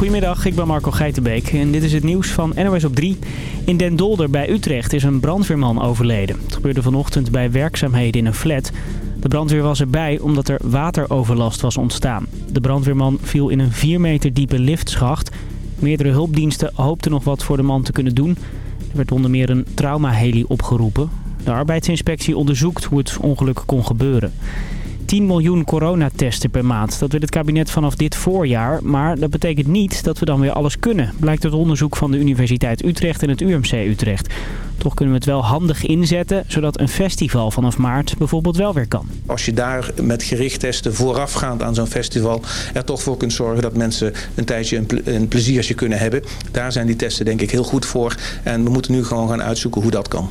Goedemiddag, ik ben Marco Geitenbeek en dit is het nieuws van NOS op 3. In Den Dolder bij Utrecht is een brandweerman overleden. Het gebeurde vanochtend bij werkzaamheden in een flat. De brandweer was erbij omdat er wateroverlast was ontstaan. De brandweerman viel in een 4 meter diepe liftschacht. Meerdere hulpdiensten hoopten nog wat voor de man te kunnen doen. Er werd onder meer een traumaheli opgeroepen. De arbeidsinspectie onderzoekt hoe het ongeluk kon gebeuren. 10 miljoen coronatesten per maand. Dat wil het kabinet vanaf dit voorjaar. Maar dat betekent niet dat we dan weer alles kunnen. Blijkt uit onderzoek van de Universiteit Utrecht en het UMC Utrecht. Toch kunnen we het wel handig inzetten, zodat een festival vanaf maart bijvoorbeeld wel weer kan. Als je daar met gericht testen voorafgaand aan zo'n festival er toch voor kunt zorgen dat mensen een tijdje een, ple een pleziertje kunnen hebben. Daar zijn die testen denk ik heel goed voor. En we moeten nu gewoon gaan uitzoeken hoe dat kan.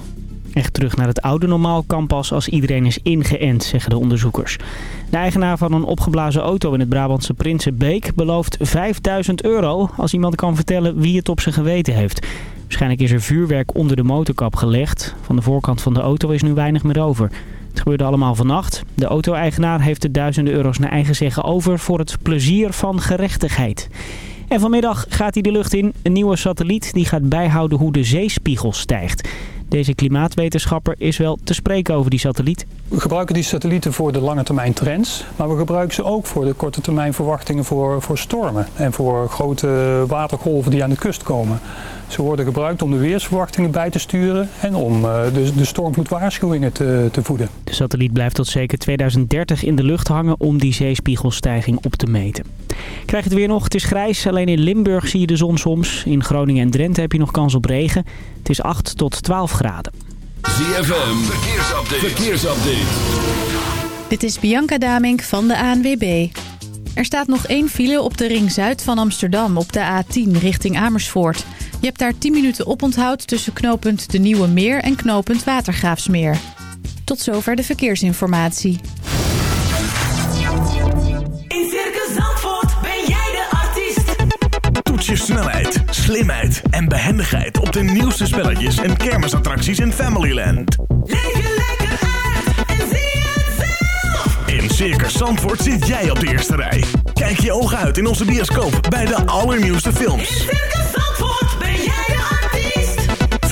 Echt terug naar het oude normaal kan pas als iedereen is ingeënt, zeggen de onderzoekers. De eigenaar van een opgeblazen auto in het Brabantse Prinsenbeek belooft 5000 euro als iemand kan vertellen wie het op zijn geweten heeft. Waarschijnlijk is er vuurwerk onder de motorkap gelegd. Van de voorkant van de auto is nu weinig meer over. Het gebeurde allemaal vannacht. De auto-eigenaar heeft de duizenden euro's naar eigen zeggen over voor het plezier van gerechtigheid. En vanmiddag gaat hij de lucht in. Een nieuwe satelliet die gaat bijhouden hoe de zeespiegel stijgt. Deze klimaatwetenschapper is wel te spreken over die satelliet. We gebruiken die satellieten voor de lange termijn trends. Maar we gebruiken ze ook voor de korte termijn verwachtingen voor, voor stormen. En voor grote watergolven die aan de kust komen. Ze worden gebruikt om de weersverwachtingen bij te sturen en om uh, de, de stormvloedwaarschuwingen te, te voeden. De satelliet blijft tot zeker 2030 in de lucht hangen om die zeespiegelstijging op te meten. Krijg het weer nog, het is grijs. Alleen in Limburg zie je de zon soms. In Groningen en Drenthe heb je nog kans op regen. Het is 8 tot 12 graden. ZFM, verkeersupdate. verkeersupdate. Dit is Bianca Damink van de ANWB. Er staat nog één file op de ring zuid van Amsterdam op de A10 richting Amersfoort. Je hebt daar 10 minuten oponthoud tussen knooppunt De Nieuwe Meer en knooppunt Watergraafsmeer. Tot zover de verkeersinformatie. In Circus Zandvoort ben jij de artiest. Toets je snelheid, slimheid en behendigheid op de nieuwste spelletjes en kermisattracties in Familyland. Leef je lekker uit en zie het zelf. In Circus Zandvoort zit jij op de eerste rij. Kijk je ogen uit in onze bioscoop bij de allernieuwste films. In Circus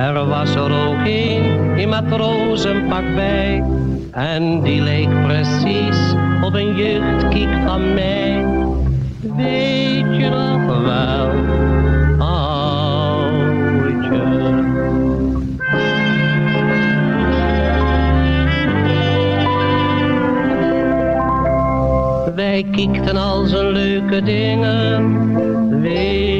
Er was er ook een in matrozenpak bij. En die leek precies op een jeugdkiek van mij. Weet je nog wel, oudje? Wij kiekten al zijn leuke dingen. Weet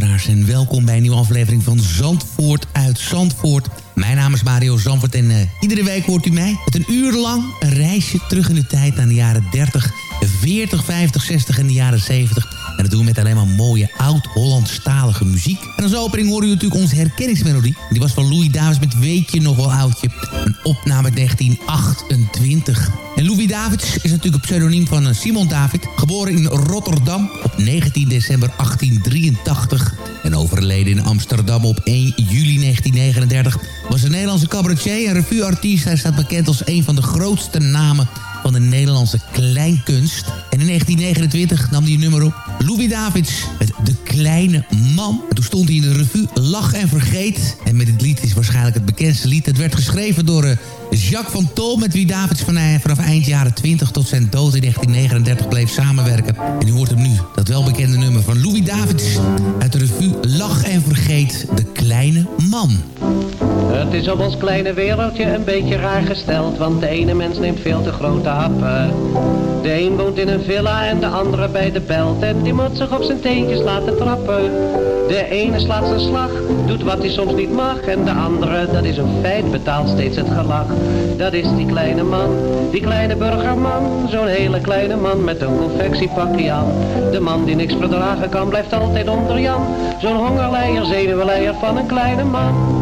luisteraars en welkom bij een nieuwe aflevering van Zandvoort uit Zandvoort. Mijn naam is Mario Zandvoort en eh, iedere week hoort u mij met een uur lang een reisje terug in de tijd naar de jaren 30, 40, 50, 60 en de jaren 70. En dat doen we met alleen maar mooie oud-Hollandstalige muziek. En als opening horen u natuurlijk onze herkenningsmelodie. Die was van Louis Davids met Weet je nog wel oudje. Een opname uit 1928. Louis Davids is natuurlijk een pseudoniem van eh, Simon David. Geboren in Rotterdam op 19 december 1883. En overleden in Amsterdam op 1 juli 1939. Was een Nederlandse cabaretier en revueartiest. Hij staat bekend als een van de grootste namen van de Nederlandse kleinkunst. En in 1929 nam hij een nummer op. Louis Davids met De Kleine Man. En toen stond hij in de revue Lach en Vergeet. En met dit lied is waarschijnlijk het bekendste lied. Het werd geschreven door uh, Jacques van Tol... met wie Davids van, vanaf eind jaren 20 tot zijn dood in 1939 bleef samenwerken. En u hoort hem nu, dat welbekende nummer van Louis Davids... uit de revue Lach en Vergeet, De Kleine Man. Het is op ons kleine wereldje een beetje raar gesteld, want de ene mens neemt veel te grote happen. De een woont in een villa en de andere bij de belt en die moet zich op zijn teentjes laten trappen. De ene slaat zijn slag, doet wat hij soms niet mag en de andere, dat is een feit, betaalt steeds het gelach. Dat is die kleine man, die kleine burgerman, zo'n hele kleine man met een confectiepakje aan. De man die niks verdragen kan, blijft altijd onder Jan. Zo'n hongerleier, zenuwleier van een kleine man.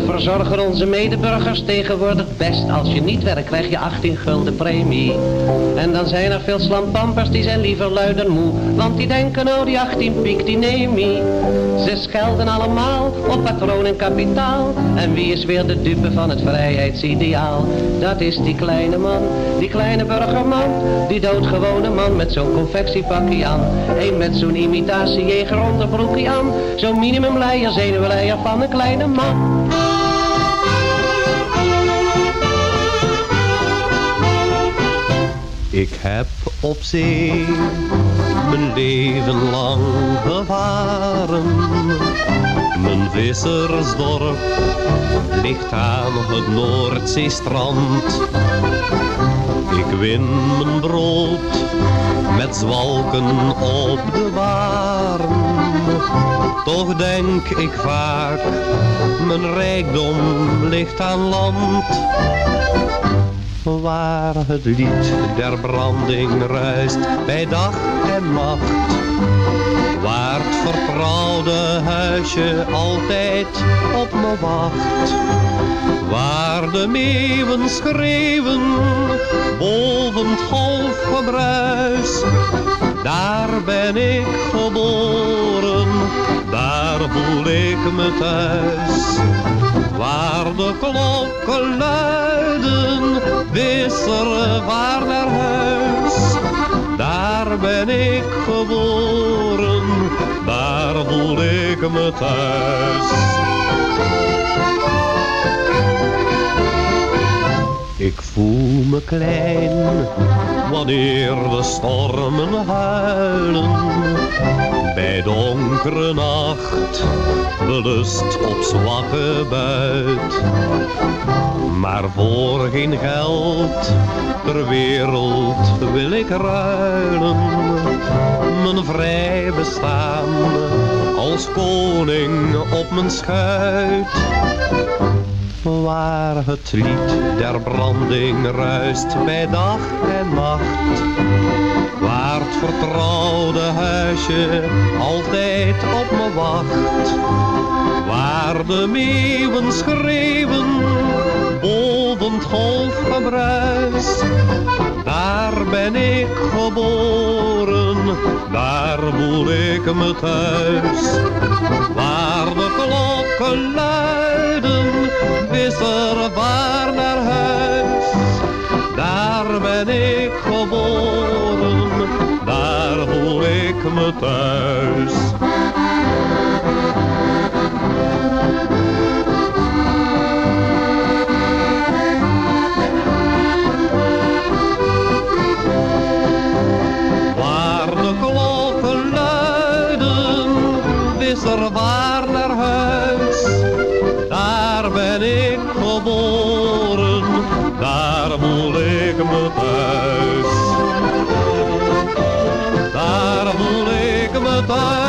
We verzorgen onze medeburgers tegenwoordig best. Als je niet werkt krijg je 18 gulden premie. En dan zijn er veel slampampers die zijn liever luid en moe. Want die denken nou die 18 piek die neem ie. Ze schelden allemaal op patroon en kapitaal. En wie is weer de dupe van het vrijheidsideaal? Dat is die kleine man, die kleine burgerman. Die doodgewone man met zo'n confectiepakje aan. Een met zo'n imitatiejeger onderbroekje aan. Zo'n minimumleier, zenuwleier van een kleine man. Ik heb op zee mijn leven lang gevaren. Mijn vissersdorp ligt aan het Noordzeestrand. Ik win mijn brood met zwalken op de waren. Toch denk ik vaak, mijn rijkdom ligt aan land waar het lied der branding ruist bij dag en nacht. Waar het vertrouwde huisje altijd op me wacht. Waar de meeuwen schreeuwen boven het golfgebruis. Daar ben ik geboren, daar voel ik me thuis. Waar de klokken luiden, wisselen waar naar huis. Daar ben ik geboren, daar voel ik me thuis. Ik voel me klein, wanneer de stormen huilen. Bij donkere nacht, belust op zwakke buit. Maar voor geen geld ter wereld wil ik ruilen. Mijn vrij bestaan als koning op mijn schuit waar het lied der branding ruist bij dag en nacht. Waar het vertrouwde huisje altijd op me wacht. Waar de meeuwen schreeuwen boven het golfgebruis. Daar ben ik geboren, daar voel ik me thuis. Waar de klokken luiden, is er waar naar huis. Daar ben ik geboren, daar voel ik me thuis. Ijzerwaar naar huis. Daar ben ik geboren, daar voel ik me thuis. Daar voel ik me thuis.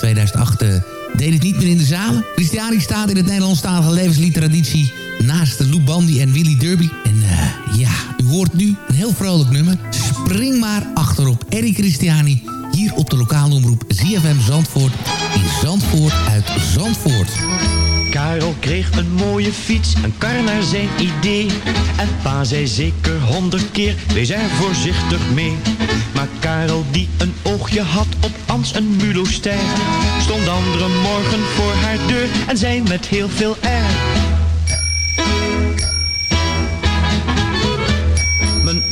Alleen uh, sinds 2008 uh, deed het niet meer in de zalen. Christiani staat in het Nederlandstalige levensliedtraditie naast de Lou Bandy en Willy Derby. En uh, ja, u hoort nu een heel vrolijk nummer. Spring maar achterop Eddie Christiani hier op de lokale omroep ZFM Zandvoort in Zandvoort uit Zandvoort. Karel kreeg een mooie fiets, een kar naar zijn idee. En pa zei zeker honderd keer, wees er voorzichtig mee. Maar Karel die een oogje had op Ans een muloster, stond andere morgen voor haar deur en zei met heel veel air.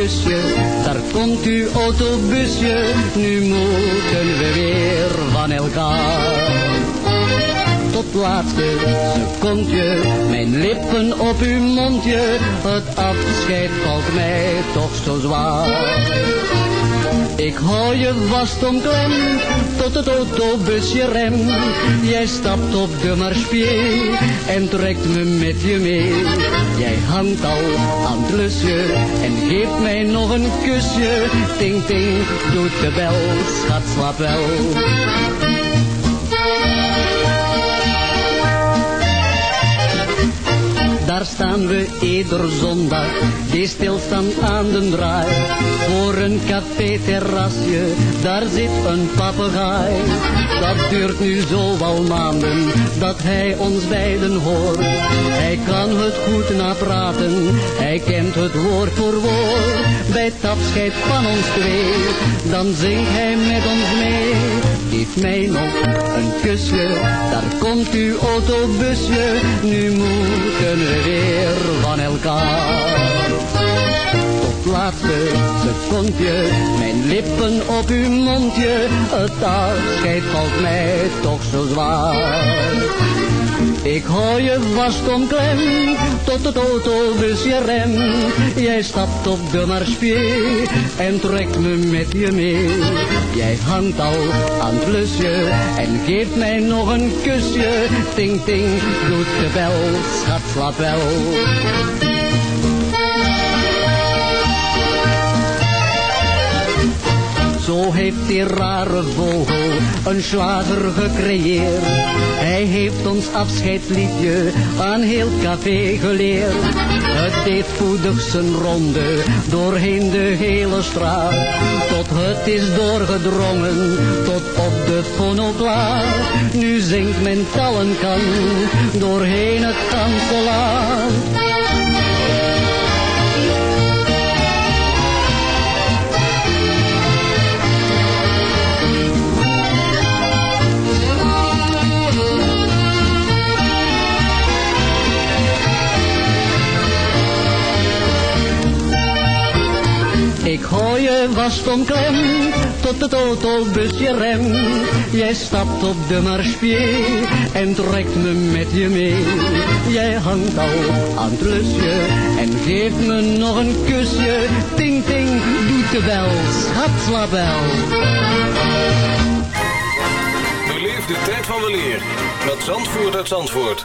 kusje, daar komt uw autobusje, nu moeten we weer van elkaar. Tot laatste secondje, mijn lippen op uw mondje, het afscheid valt mij toch zo zwaar. Ik hou je vast omklem, tot het autobusje rem. Jij stapt op de marspier en trekt me met je mee. Jij hangt al aan het lusje en geeft mij nog een kusje. Ting ting, doet de bel, schat slaap wel. Daar staan we ieder zondag, die stilstaan aan de draai. Voor een café-terrasje, daar zit een papegaai. Dat duurt nu zo al maanden, dat hij ons beiden hoort. Hij kan het goed napraten, hij kent het woord voor woord. Bij het afscheid van ons twee, dan zingt hij met ons mee. Geef mij nog een kusje, daar komt uw autobusje. Nu moeten we weer van elkaar. Tot laatste secondje, mijn lippen op uw mondje. Het afscheid valt mij toch zo zwaar. Ik hou je vast omklem, tot het autobusje rem. Jij stapt op de marspier en trekt me met je mee. Jij hangt al aan het lusje en geeft mij nog een kusje. Ting ting, doet de bel, schat slaap wel. Zo heeft die rare vogel een slager gecreëerd. Hij heeft ons afscheidsliedje aan heel café geleerd. Het deed voedig zijn ronde doorheen de hele straat. Tot het is doorgedrongen tot op de fonoplaat. Nu zingt men tallenkan doorheen het ganse hou je vast omklem, tot het autobusje rem. Jij stapt op de marspier en trekt me met je mee. Jij hangt al aan het lusje en geeft me nog een kusje. Ting ting, doet de bel, schat slaap wel. Beleef de tijd van weleer met Zandvoort uit Zandvoort.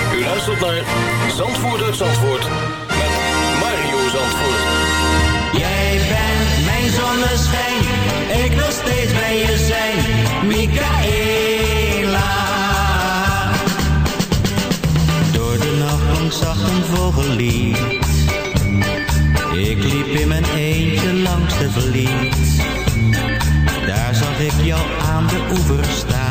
Luistert naar Zandvoort uit Zandvoort met Mario Zandvoort. Jij bent mijn zonneschijn, ik wil steeds bij je zijn, Michaela. Door de nacht lang zag een vogellied. Ik liep in mijn eentje langs de verliet. Daar zag ik jou aan de oever staan.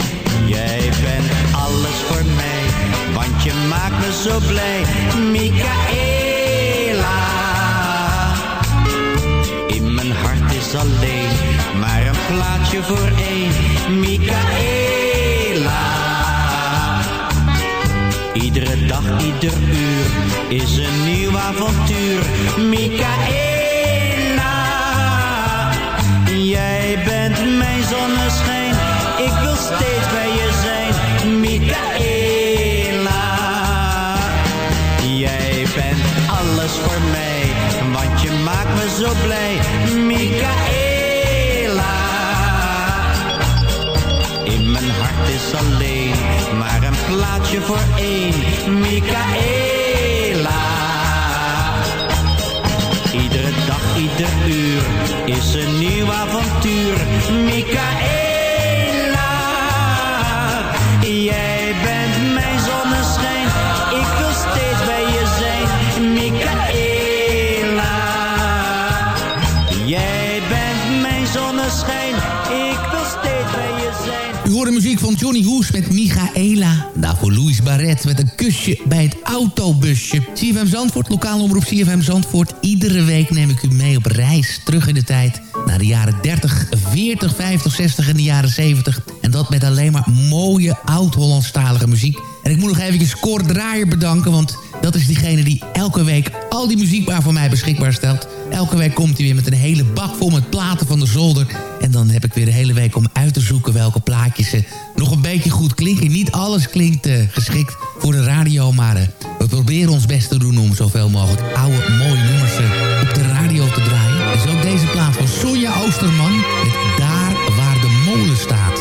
Je maakt me zo blij. Michaela. In mijn hart is alleen maar een plaatsje voor één. Michaela. Iedere dag, ieder uur is een nieuw avontuur. Michaela. Blij. Michaela. In mijn hart is alleen maar een plaatsje voor één. Michaela. Iedere dag, ieder uur is een nieuw avontuur. Michaela. Johnny Hoes met Michaela. Daarvoor Louis Barret met een kusje bij het autobusje. CFM Zandvoort, lokaal omroep CFM Zandvoort. Iedere week neem ik u mee op reis terug in de tijd. Naar de jaren 30, 40, 50, 60 en de jaren 70. En dat met alleen maar mooie oud-Hollandstalige muziek. En ik moet nog even Cor Draaier bedanken, want dat is diegene die elke week al die muziek maar voor mij beschikbaar stelt. Elke week komt hij weer met een hele bak vol met platen van de zolder. En dan heb ik weer de hele week om uit te zoeken welke plaatjes eh, nog een beetje goed klinken. Niet alles klinkt eh, geschikt voor de radio, maar eh, we proberen ons best te doen om zoveel mogelijk oude mooie nummers eh, op de radio te draaien. Dus ook deze plaat van Sonja Oosterman met Daar waar de molen staat.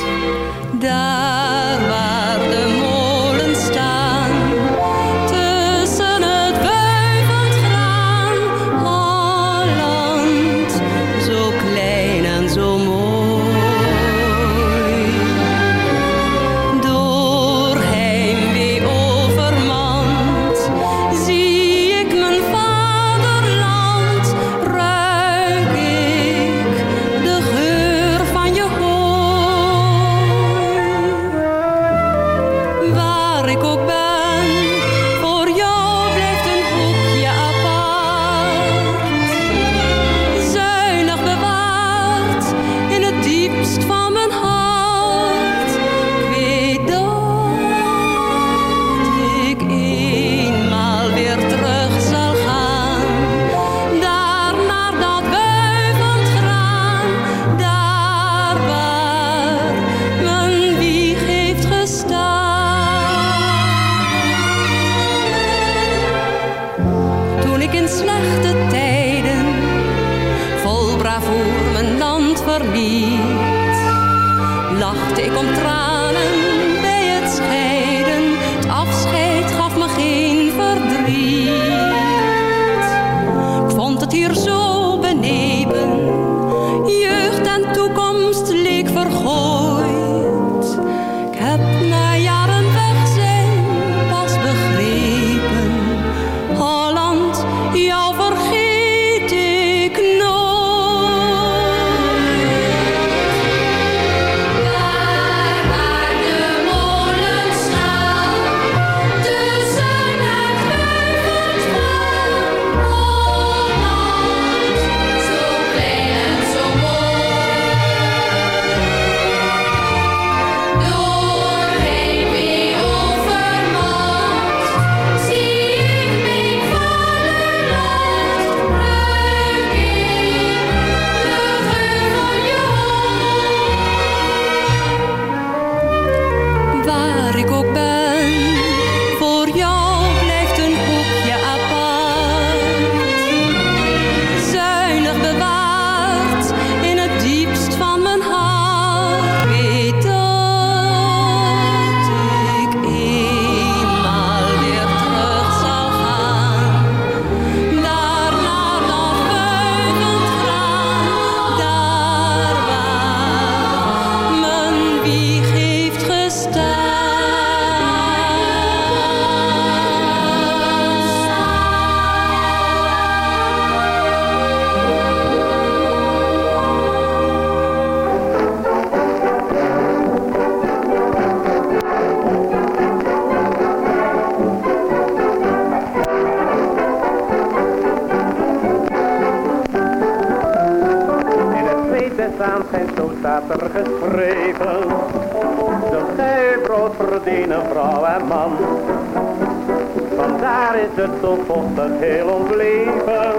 Het zo vochtig heel ons leven.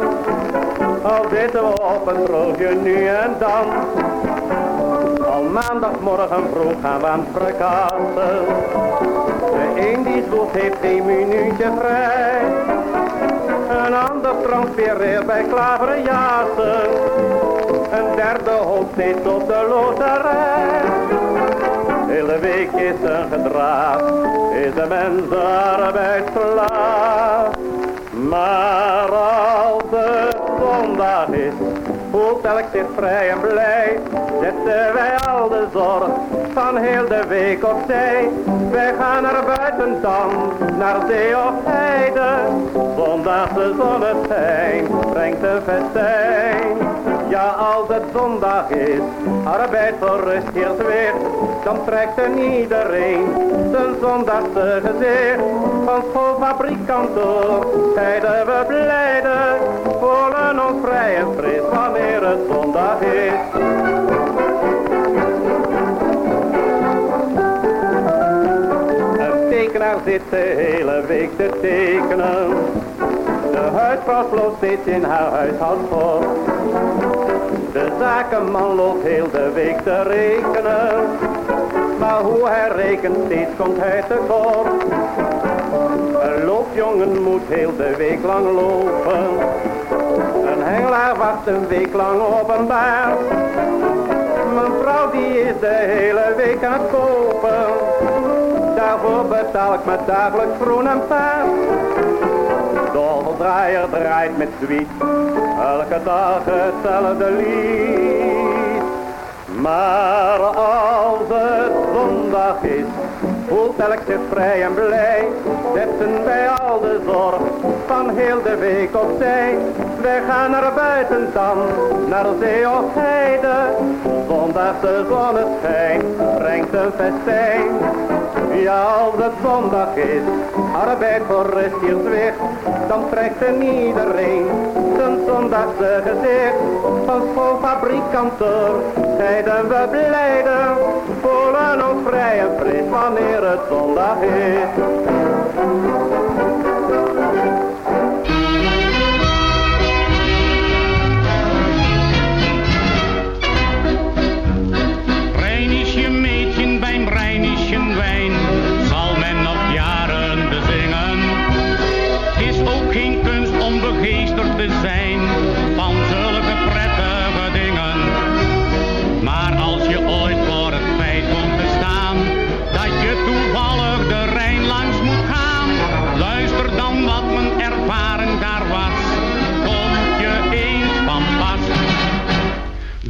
Al zitten we op een droogje nu en dan. Al maandagmorgen vroeg gaan we aan het. De een die zwoegt heeft geen minuutje vrij. Een ander transfereert bij klaverjassen. Een derde hoopt steeds op de loterij. Hele week is een gedrag, is de mens arbeidsslaaf. Maar als het zondag is, voelt elk zich vrij en blij. Zetten wij al de zorg van heel de week opzij. Wij gaan naar buiten dan, naar zee of heide. Zondagse zonneschijn brengt een festijn. Ja, als het zondag is, arbeid hier weer, dan trekt er iedereen zijn zondagse gezicht. Van schoolfabriek, kantoor, zeiden we blijde, voelen ons vrij en fris wanneer het zondag is. Tekenaar zit de hele week te tekenen. De huisvrouw vloot steeds in haar huishoudsport. De zakenman loopt heel de week te rekenen. Maar hoe hij rekent, steeds komt hij tekort. Een loopjongen moet heel de week lang lopen. Een hengelaar wacht een week lang op een baard. Mijn vrouw die is de hele week aan het kopen. Daarvoor betaal ik me dagelijks groen en paard. Doldraaier draait met zwiet, elke dag hetzelfde lied. Maar als het zondag is, voelt elk zich vrij en blij. Zetten wij al de zorg van heel de week opzij. Wij gaan naar buiten dan, naar zee of heide. Zondagse zonneschijn brengt een festijn. Ja, als het zondag is, arbeid voor hier zwicht, dan trekt er iedereen zijn zondagse gezicht. Van schoolfabriek, kantoor, zeiden we blijde, voelen ons vrij en fris wanneer het zondag is.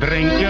Breng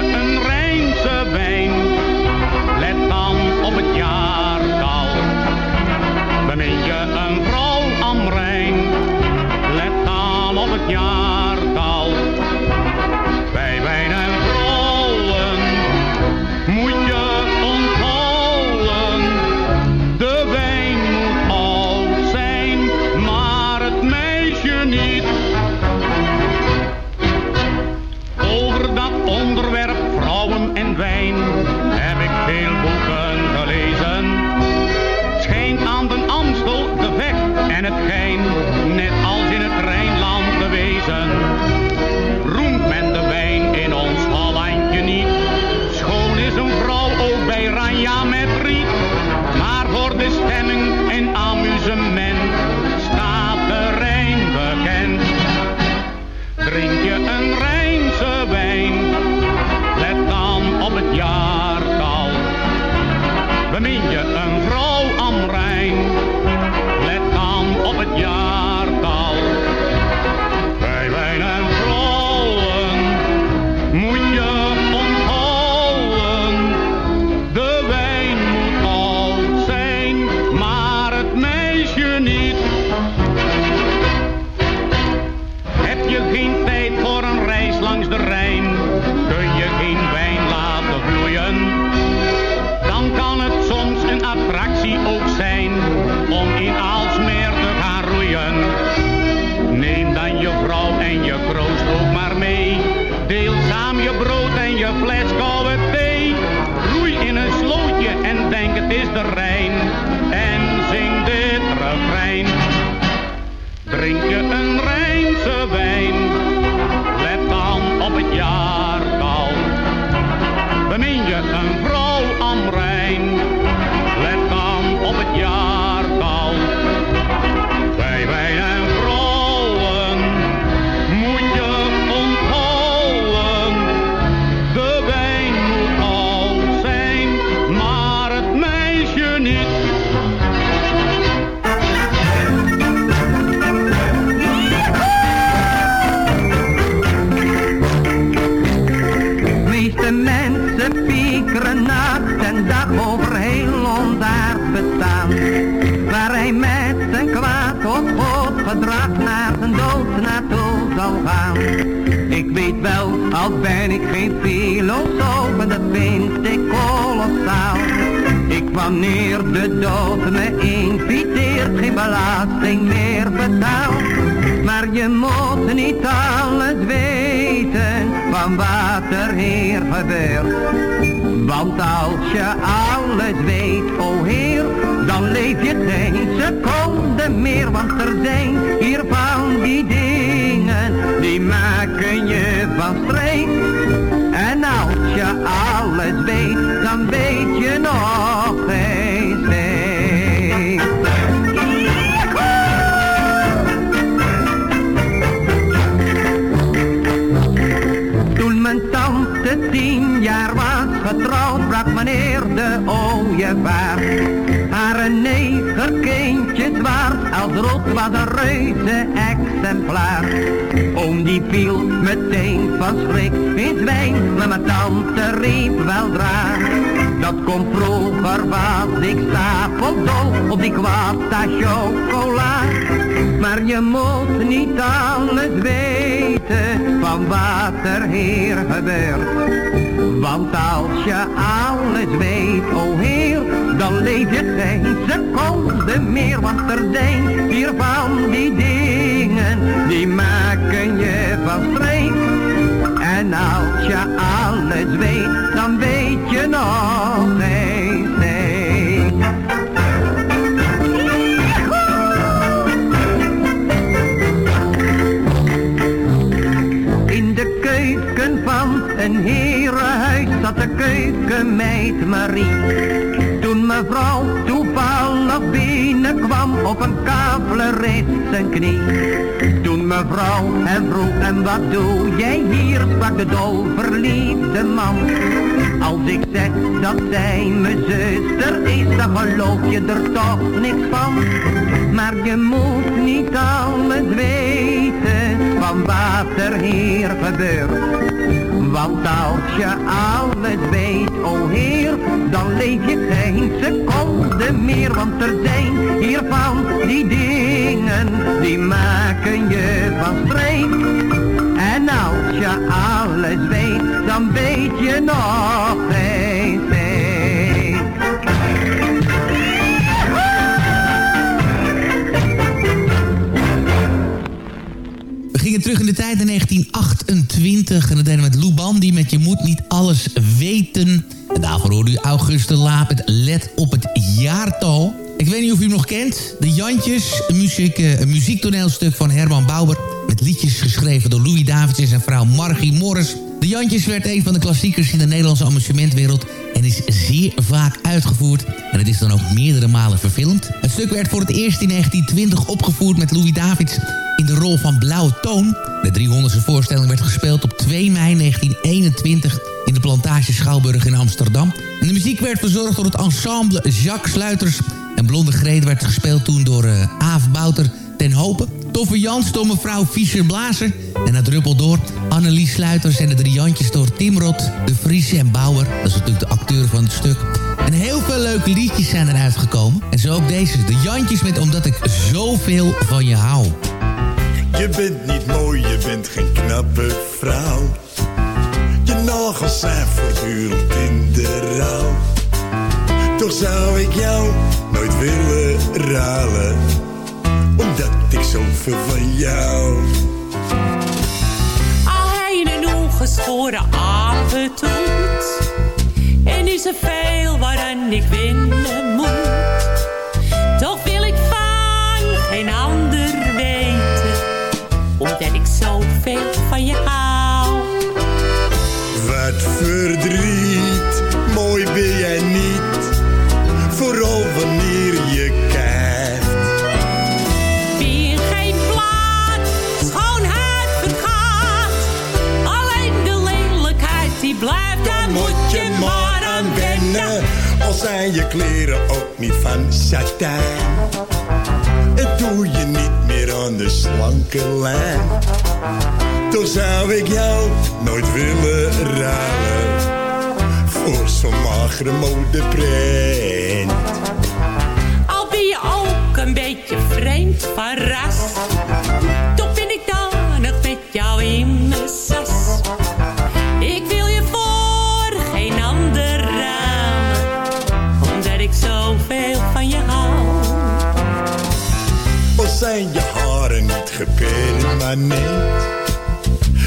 al ben ik geen filosoof en dat vind ik kolossaal. Ik wanneer de dood me inviteert, geen belasting meer betaal. Maar je moet niet alles weten van wat er hier gebeurt. Want als je alles weet, o Heer, dan leef je geen seconde meer. Want er zijn je. Toen mijn tante tien jaar was getrouwd, brak meneer de ooievaar. Haar een negerkindje zwart, als rood was een reuze exemplaar. Oom die viel meteen van schrik in zwijn, maar mijn tante riep weldra. Dat komt vroeger was ik stapeldol op die kwasta chocola. Maar je moet niet alles weten van wat er hier gebeurt. Want als je alles weet, o Heer, dan leef je geen seconde meer. Want er zijn hier van die dingen, die maken je van streek. En als je alles weet, dan weet je nog geen steek. In de keuken van een herenhuis zat de keukenmeid Marie. Toen mevrouw toevallig binnenkwam op een kavelen zijn knie. Toen mevrouw hem vroeg en wat doe jij hier, sprak de dol man. Als ik zeg dat zij mijn zuster is, dan geloof je er toch niks van. Maar je moet niet alles weten van wat er hier gebeurt. Want als je alles weet, o Heer, dan leef je geen seconde meer. Want er zijn hier van die dingen, die maken je van streek. Als je alles weet, dan weet je nog geen. We gingen terug in de tijd in 1928 en dat deden we met Lou Bandy met Je moet niet alles weten. En daarvoor hoorde u Auguste Laap het Let op het jaartal. Ik weet niet of u hem nog kent. De Jantjes, een, muziek, eh, een muziektoneelstuk van Herman Bauer... met liedjes geschreven door Louis Davids en zijn vrouw Margie Morris. De Jantjes werd een van de klassiekers in de Nederlandse amusementwereld... en is zeer vaak uitgevoerd. En het is dan ook meerdere malen verfilmd. Het stuk werd voor het eerst in 1920 opgevoerd met Louis Davids in de rol van Blauwe Toon. De 300ste voorstelling werd gespeeld op 2 mei 1921 in de Plantage Schouwburg in Amsterdam. De muziek werd verzorgd door het ensemble Jacques Sluiters. En Blonde Greet werd gespeeld toen door uh, Aaf Bouter ten Hopen. Toffe Jans door mevrouw Fischer-Blazer. En het druppel door Annelies Sluiters en de drie Jantjes door Timrod, De Vries en Bauer. Dat is natuurlijk de acteur van het stuk. En heel veel leuke liedjes zijn eruit gekomen. En zo ook deze, de Jantjes met Omdat ik zoveel van je hou. Je bent niet mooi, je bent geen knappe vrouw. Je nagels zijn voortdurend in de rouw. Toch zou ik jou nooit willen ruilen. Omdat zoveel van jou. Al hij een ongeschoren apen doet. En is er veel waaraan ik winnen zijn je kleren ook niet van satijn. Het doe je niet meer aan de slanke lijn. Toch zou ik jou nooit willen ruilen. Voor zo'n magere modeprint. Al ben je ook een beetje vreemd van. Zijn je haren niet gepermanent.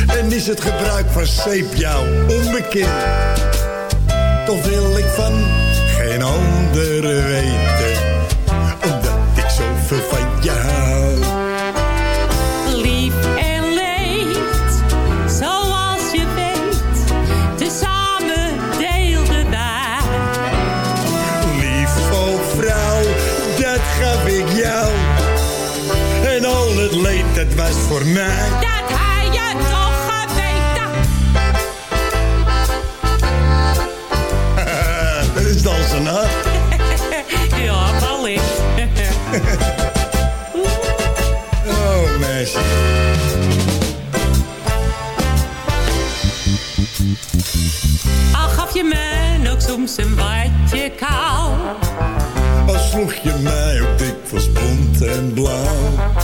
En is het gebruik van zeep jou onbekend. Toch wil ik van geen ander weten. Was voor mij. Dat hij je toch geweten. Dat is dansen, hè? ja, wellicht. Oh, meisje. Al gaf je me ook soms een watje kou. Al sloeg je mij ook dikwijls bont en blauw.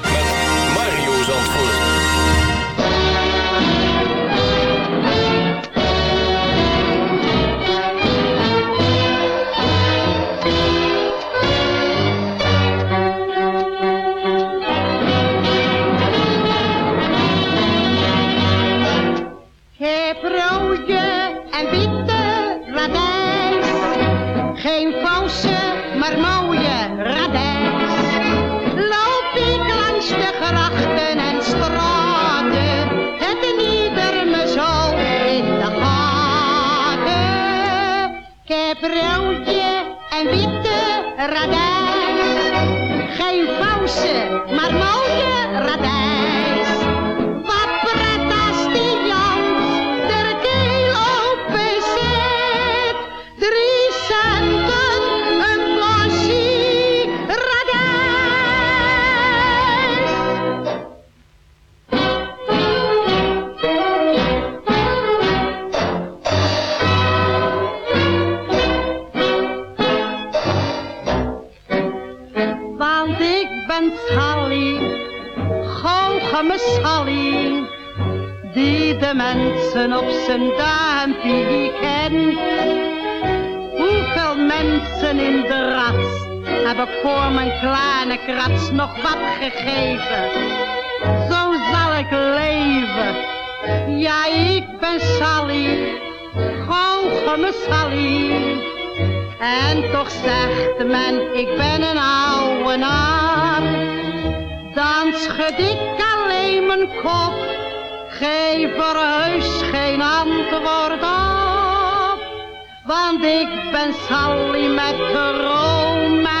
radijs. Geen valse, maar mooie ben Sally, goocheme Sally, die de mensen op zijn duimpje kent. Hoeveel mensen in de rats hebben voor mijn kleine krats nog wat gegeven. Zo zal ik leven. Ja, ik ben Sally, goocheme Sally. En toch zegt men, ik ben een oude naam. Dan schud ik alleen mijn kop, geef er heus geen antwoord op. Want ik ben Sally met de roomijskaart.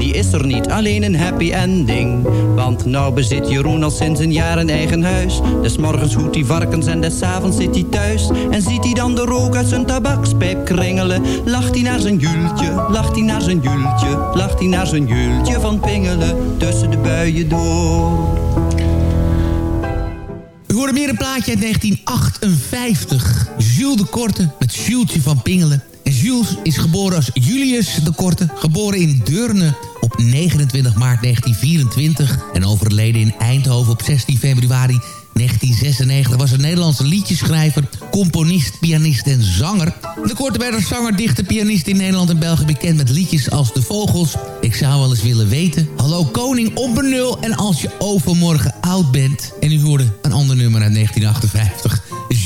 die is er niet alleen een happy ending. Want nou bezit Jeroen al sinds een jaar een eigen huis. Des morgens hoedt hij varkens en des avonds zit hij thuis. En ziet hij dan de rook uit zijn tabakspijp kringelen. Lacht hij naar zijn jultje, lacht hij naar zijn jultje. Lacht hij naar zijn jultje van pingelen tussen de buien door. U hoorde meer een plaatje uit 1958. Jules de Korte met Jultje van Pingelen. Jules is geboren als Julius de Korte, geboren in Deurne op 29 maart 1924... en overleden in Eindhoven op 16 februari 1996 was een Nederlandse liedjeschrijver, componist, pianist en zanger. De Korte werd een zanger, dichter, pianist in Nederland en België bekend met liedjes als De Vogels. Ik zou wel eens willen weten. Hallo Koning, op benul en als je overmorgen oud bent. En u hoorde een ander nummer uit 1958.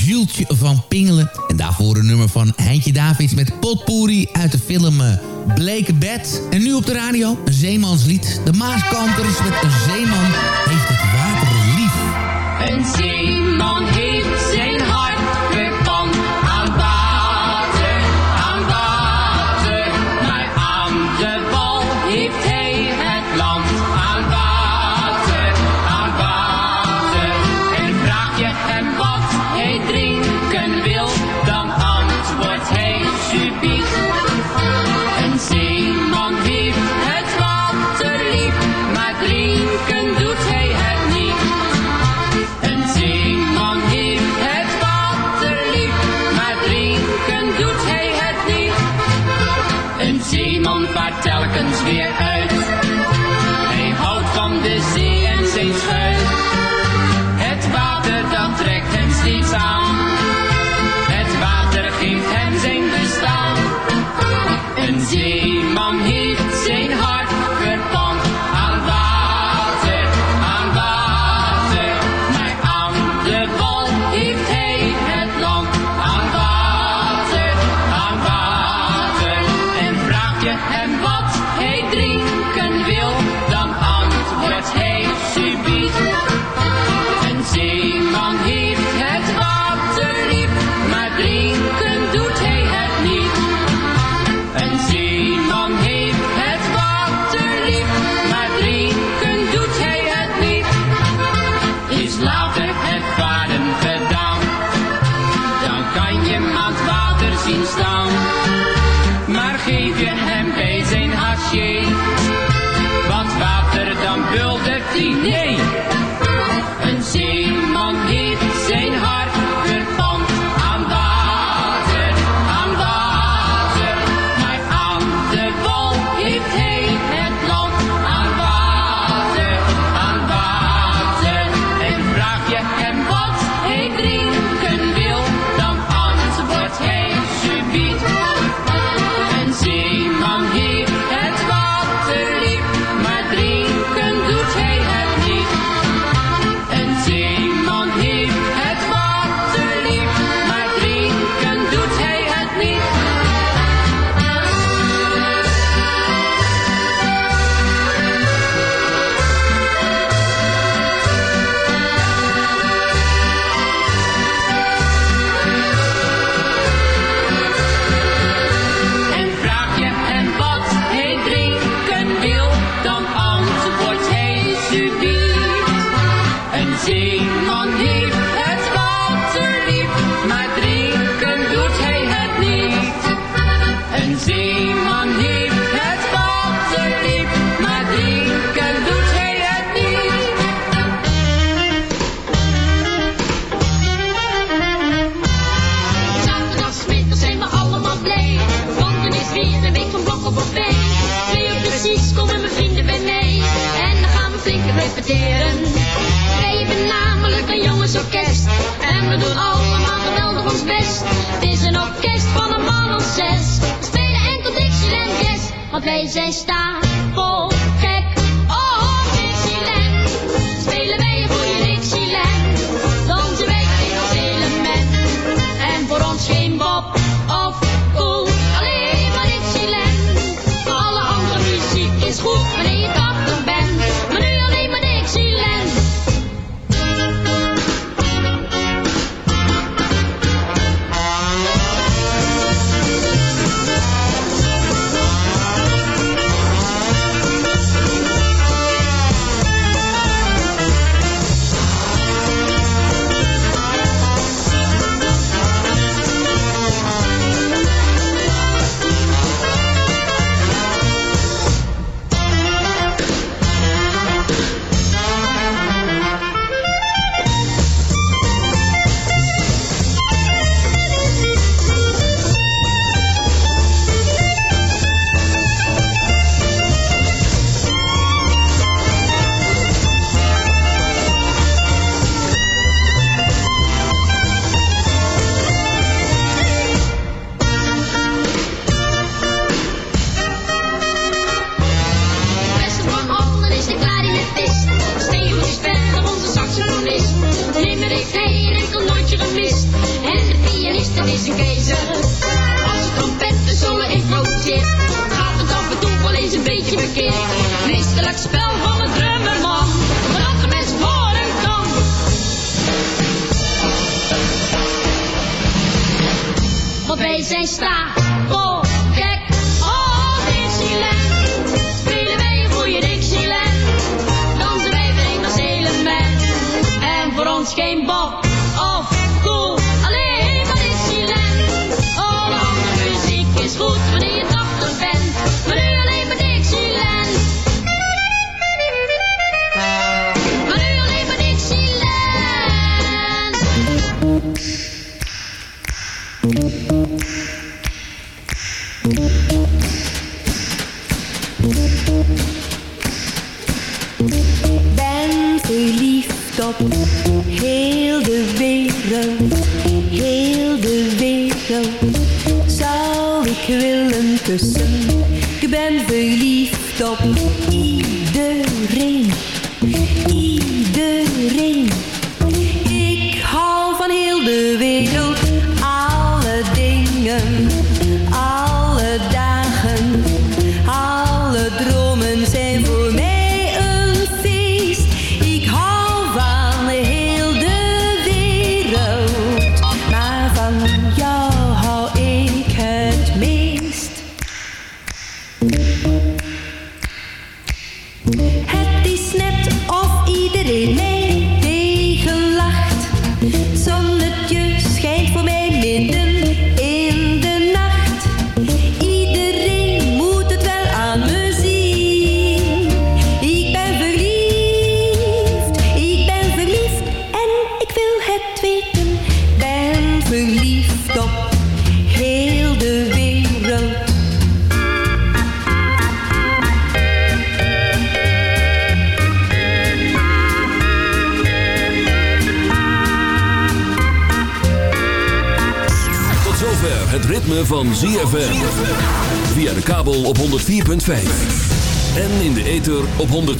Juultje van Pingelen. En daarvoor een nummer van Heintje Davids met Potpourri uit de film eh, Bleke Bed. En nu op de radio een zeemanslied. De Maaskanters met een zeeman heeft het water lief. Een zeeman heeft wil dat zien. Nee! jovem está